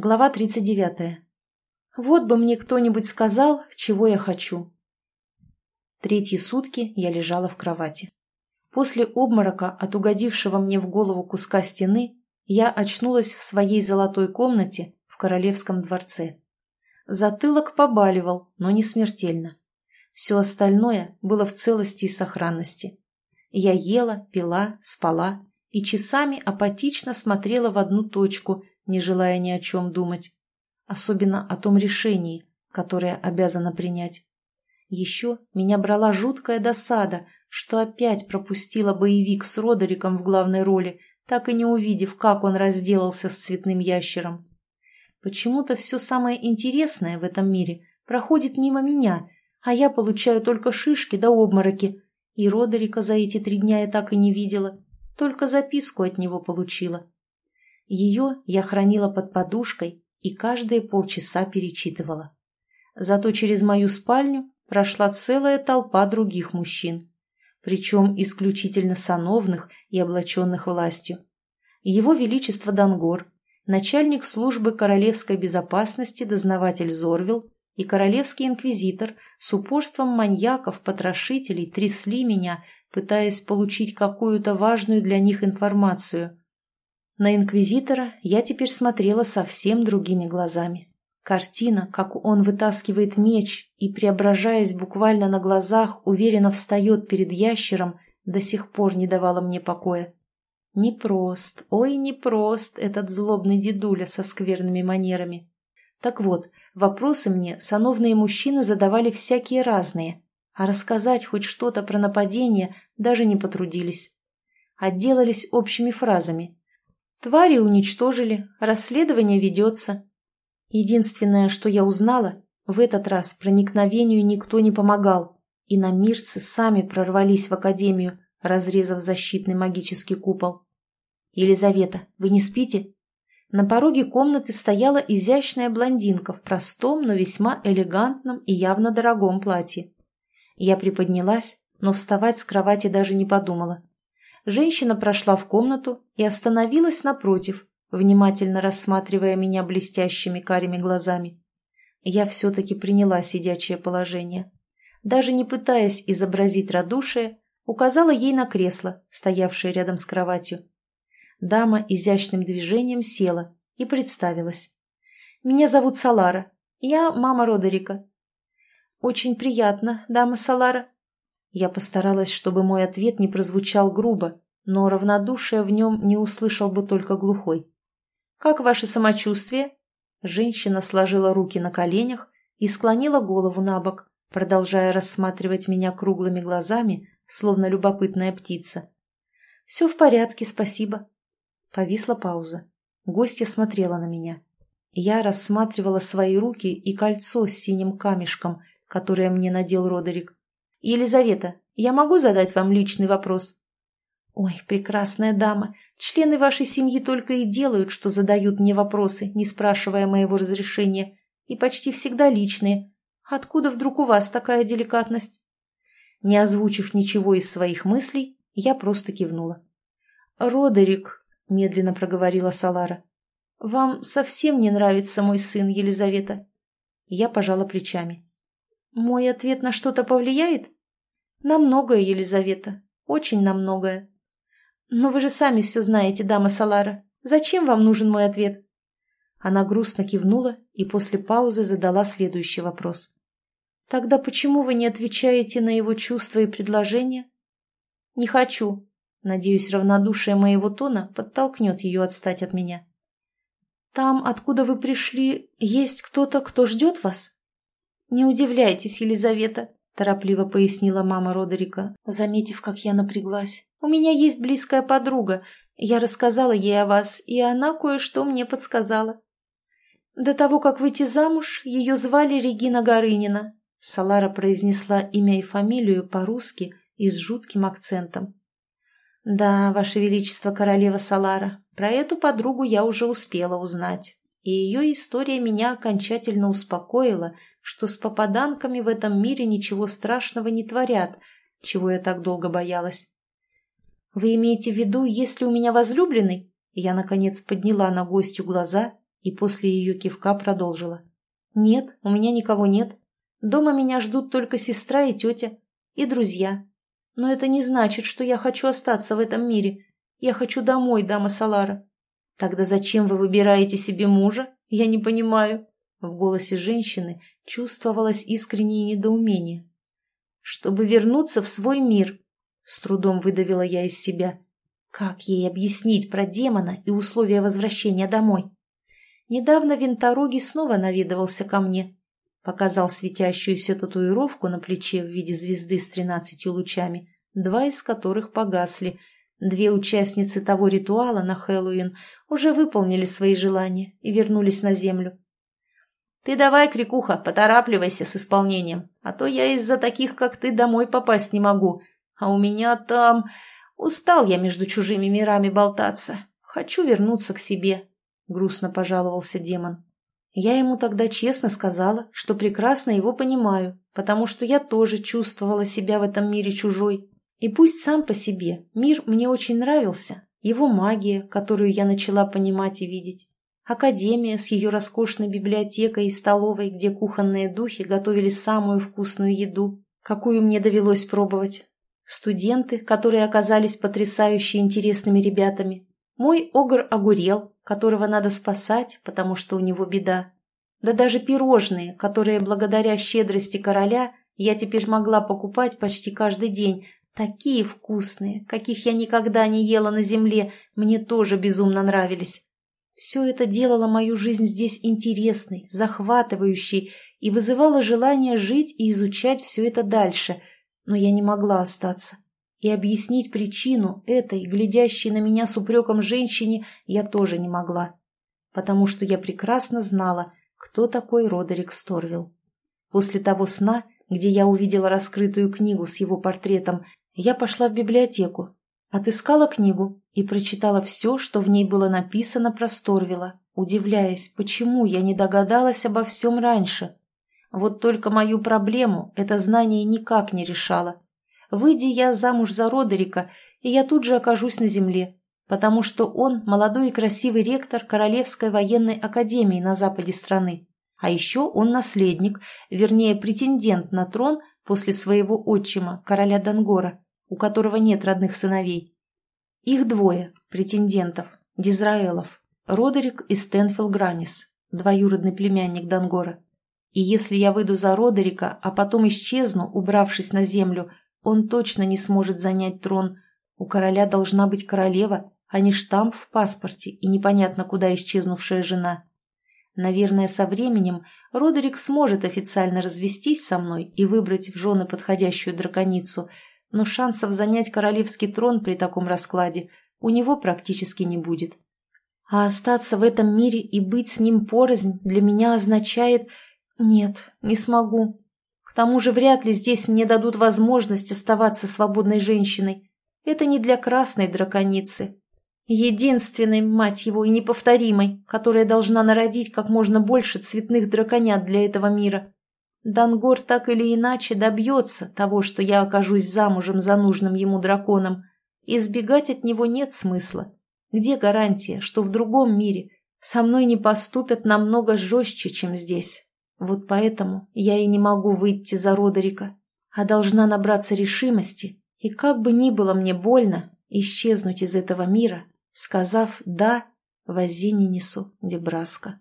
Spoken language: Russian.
Глава 39. Вот бы мне кто-нибудь сказал, чего я хочу. Третьи сутки я лежала в кровати. После обморока от угодившего мне в голову куска стены я очнулась в своей золотой комнате в королевском дворце. Затылок побаливал, но не смертельно. Все остальное было в целости и сохранности. Я ела, пила, спала и часами апатично смотрела в одну точку – не желая ни о чем думать. Особенно о том решении, которое обязана принять. Еще меня брала жуткая досада, что опять пропустила боевик с Родериком в главной роли, так и не увидев, как он разделался с цветным ящером. Почему-то все самое интересное в этом мире проходит мимо меня, а я получаю только шишки да обмороки, и Родерика за эти три дня я так и не видела, только записку от него получила. Ее я хранила под подушкой и каждые полчаса перечитывала. Зато через мою спальню прошла целая толпа других мужчин, причем исключительно сановных и облаченных властью. Его Величество Дангор, начальник службы королевской безопасности дознаватель Зорвил и королевский инквизитор с упорством маньяков-потрошителей трясли меня, пытаясь получить какую-то важную для них информацию, на инквизитора я теперь смотрела совсем другими глазами. Картина, как он вытаскивает меч и, преображаясь буквально на глазах, уверенно встает перед ящером, до сих пор не давала мне покоя. Непрост, ой, непрост этот злобный дедуля со скверными манерами. Так вот, вопросы мне сановные мужчины задавали всякие разные, а рассказать хоть что-то про нападение даже не потрудились. Отделались общими фразами – Твари уничтожили, расследование ведется. Единственное, что я узнала, в этот раз проникновению никто не помогал, и намирцы сами прорвались в академию, разрезав защитный магический купол. «Елизавета, вы не спите?» На пороге комнаты стояла изящная блондинка в простом, но весьма элегантном и явно дорогом платье. Я приподнялась, но вставать с кровати даже не подумала. Женщина прошла в комнату и остановилась напротив, внимательно рассматривая меня блестящими карими глазами. Я все-таки приняла сидячее положение. Даже не пытаясь изобразить радушие, указала ей на кресло, стоявшее рядом с кроватью. Дама изящным движением села и представилась. «Меня зовут Салара. Я мама Родерика». «Очень приятно, дама Салара», я постаралась, чтобы мой ответ не прозвучал грубо, но равнодушие в нем не услышал бы только глухой. «Как ваше самочувствие?» Женщина сложила руки на коленях и склонила голову на бок, продолжая рассматривать меня круглыми глазами, словно любопытная птица. «Все в порядке, спасибо». Повисла пауза. Гостья смотрела на меня. Я рассматривала свои руки и кольцо с синим камешком, которое мне надел Родерик. «Елизавета, я могу задать вам личный вопрос?» «Ой, прекрасная дама, члены вашей семьи только и делают, что задают мне вопросы, не спрашивая моего разрешения, и почти всегда личные. Откуда вдруг у вас такая деликатность?» Не озвучив ничего из своих мыслей, я просто кивнула. «Родерик», — медленно проговорила Салара, — «вам совсем не нравится мой сын, Елизавета?» Я пожала плечами. «Мой ответ на что-то повлияет?» «На многое, Елизавета, очень на многое». «Но вы же сами все знаете, дама Салара. Зачем вам нужен мой ответ?» Она грустно кивнула и после паузы задала следующий вопрос. «Тогда почему вы не отвечаете на его чувства и предложения?» «Не хочу». Надеюсь, равнодушие моего тона подтолкнет ее отстать от меня. «Там, откуда вы пришли, есть кто-то, кто ждет вас?» «Не удивляйтесь, Елизавета», – торопливо пояснила мама Родерика, заметив, как я напряглась. «У меня есть близкая подруга. Я рассказала ей о вас, и она кое-что мне подсказала». «До того, как выйти замуж, ее звали Регина Горынина», – Салара произнесла имя и фамилию по-русски и с жутким акцентом. «Да, Ваше Величество, королева Салара, про эту подругу я уже успела узнать, и ее история меня окончательно успокоила – что с попаданками в этом мире ничего страшного не творят, чего я так долго боялась. «Вы имеете в виду, если у меня возлюбленный?» Я, наконец, подняла на гостю глаза и после ее кивка продолжила. «Нет, у меня никого нет. Дома меня ждут только сестра и тетя, и друзья. Но это не значит, что я хочу остаться в этом мире. Я хочу домой, дама Салара». «Тогда зачем вы выбираете себе мужа? Я не понимаю». В голосе женщины чувствовалось искреннее недоумение. «Чтобы вернуться в свой мир», — с трудом выдавила я из себя. Как ей объяснить про демона и условия возвращения домой? Недавно Винтороги снова наведывался ко мне. Показал светящуюся татуировку на плече в виде звезды с тринадцатью лучами, два из которых погасли. Две участницы того ритуала на Хэллоуин уже выполнили свои желания и вернулись на землю. «Ты давай, Крикуха, поторапливайся с исполнением, а то я из-за таких, как ты, домой попасть не могу, а у меня там...» Устал я между чужими мирами болтаться. Хочу вернуться к себе», — грустно пожаловался демон. Я ему тогда честно сказала, что прекрасно его понимаю, потому что я тоже чувствовала себя в этом мире чужой. И пусть сам по себе. Мир мне очень нравился, его магия, которую я начала понимать и видеть, академия с ее роскошной библиотекой и столовой, где кухонные духи готовили самую вкусную еду, какую мне довелось пробовать, студенты, которые оказались потрясающе интересными ребятами, мой огр огурел, которого надо спасать, потому что у него беда, да даже пирожные, которые благодаря щедрости короля я теперь могла покупать почти каждый день, такие вкусные, каких я никогда не ела на земле, мне тоже безумно нравились. Все это делало мою жизнь здесь интересной, захватывающей и вызывало желание жить и изучать все это дальше – но я не могла остаться. И объяснить причину этой, глядящей на меня с упреком женщине, я тоже не могла. Потому что я прекрасно знала, кто такой Родерик Сторвилл. После того сна, где я увидела раскрытую книгу с его портретом, я пошла в библиотеку, отыскала книгу и прочитала все, что в ней было написано про Сторвилла, удивляясь, почему я не догадалась обо всем раньше. Вот только мою проблему это знание никак не решало. Выйди я замуж за Родерика, и я тут же окажусь на земле, потому что он молодой и красивый ректор Королевской военной академии на западе страны. А еще он наследник, вернее претендент на трон после своего отчима, короля Дангора, у которого нет родных сыновей. Их двое, претендентов, Дизраэлов, Родерик и Стэнфилл Гранис, двоюродный племянник Дангора. И если я выйду за Родерика, а потом исчезну, убравшись на землю, он точно не сможет занять трон. У короля должна быть королева, а не штамп в паспорте и непонятно куда исчезнувшая жена. Наверное, со временем Родерик сможет официально развестись со мной и выбрать в жены подходящую драконицу, но шансов занять королевский трон при таком раскладе у него практически не будет. А остаться в этом мире и быть с ним порознь для меня означает «Нет, не смогу. К тому же вряд ли здесь мне дадут возможность оставаться свободной женщиной. Это не для красной драконицы. Единственной, мать его, и неповторимой, которая должна народить как можно больше цветных драконят для этого мира. Дангор так или иначе добьется того, что я окажусь замужем за нужным ему драконом. Избегать от него нет смысла. Где гарантия, что в другом мире со мной не поступят намного жестче, чем здесь?» Вот поэтому я и не могу выйти за Родерика, а должна набраться решимости и, как бы ни было мне больно, исчезнуть из этого мира, сказав «да» Вазининису Дебраско.